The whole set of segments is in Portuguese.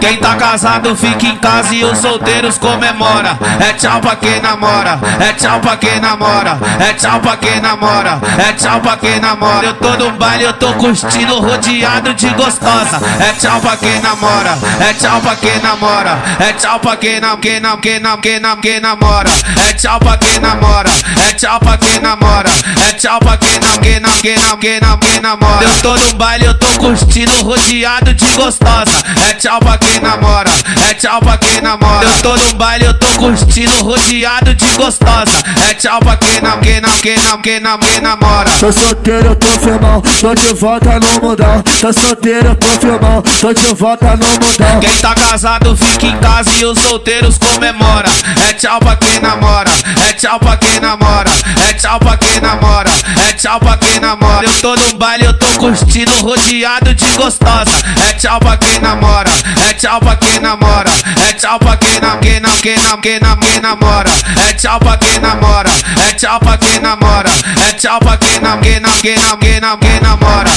Quem tá casado fica em casa e os solteiros comemora. É tchau pra quem namora, é tchau pra quem namora, é tchau pra quem namora, é tchau pra quem namora. Eu tô no baile, eu tô curtindo rodeado de gostosa. É tchau pra quem namora, é tchau pra quem namora, é tchau pra quem não, quem não, quem não, quem não, quem namora. É tchau pra quem namora, é tchau pra quem namora, é tchau pra quem não, quem não, quem não, quem não, quem namora. Eu tô no baile, eu tô curtindo rodeado de gostosa. É tchau pra quem namora, é tchau pra quem namora. Eu tô no baile, eu tô curtindo rodeado de gostosa. É tchau pra quem não, quem não, quem não, quem não, quem namora. Tô solteiro, eu tô firmão, tô de volta no mundão. Tô solteiro, eu tô firmão, tô de volta no mundão. Quem tá casado fica em casa e os solteiros comemora. É tchau pra quem namora, é tchau pra quem namora, é tchau pra quem namora, tchau pra quem namora. Eu tô no baile, eu tô curtindo rodeado de gostosa. É tchau pra quem namora, é tchau pra quem namora, é tchau pra quem não, quem não, quem não, quem não, quem namora. É tchau pra quem namora, é tchau pra quem namora, é tchau pra quem não, quem não, quem não, quem não, quem namora.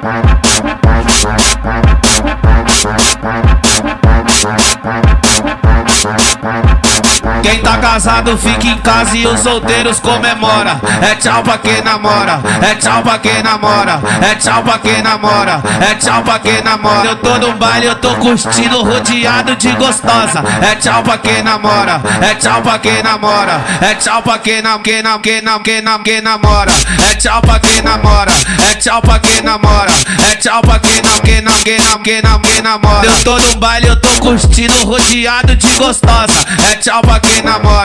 Quem casado fica em casa e os solteiros comemora. É tchau pra quem namora, é tchau pra quem namora, é tchau pra quem namora, é tchau pra quem namora. Eu tô no baile, eu tô curtindo rodeado de gostosa. É tchau pra quem namora, é tchau pra quem namora, é tchau pra quem não, quem não, quem não, quem quem namora. É tchau pra quem namora, é tchau pra quem namora, é tchau pra quem não, quem não, quem não, quem quem namora. Eu tô no baile, eu tô curtindo rodeado de gostosa. É tchau pra quem namora,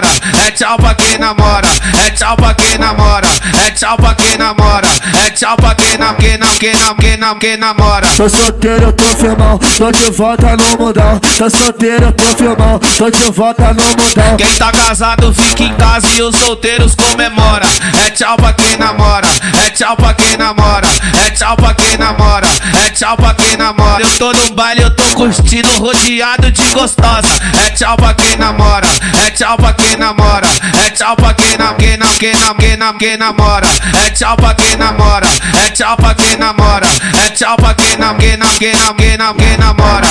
é tchau pra quem namora, é tchau pra quem namora, é tchau pra quem namora, é tchau pra quem não, quem não, quem não, quem não, quem namora. Tô solteiro, eu tô firmão, tô de volta no mundão. Tô solteiro, eu tô firmão, tô de volta no mundão. Quem tá casado fica em casa e os solteiros comemora. É tchau pra quem namora, é tchau pra quem namora, é tchau pra quem namora, é tchau pra quem namora. Eu tô no baile, eu tô curtindo rodeado de gostosa. É tchau pra quem namora, é tchau pra quem namora, é tchau pra quem não, quem não, quem não, quem não, quem namora. É tchau pra quem namora, é tchau pra quem namora, é tchau pra quem não, quem não, quem não, quem não, quem namora.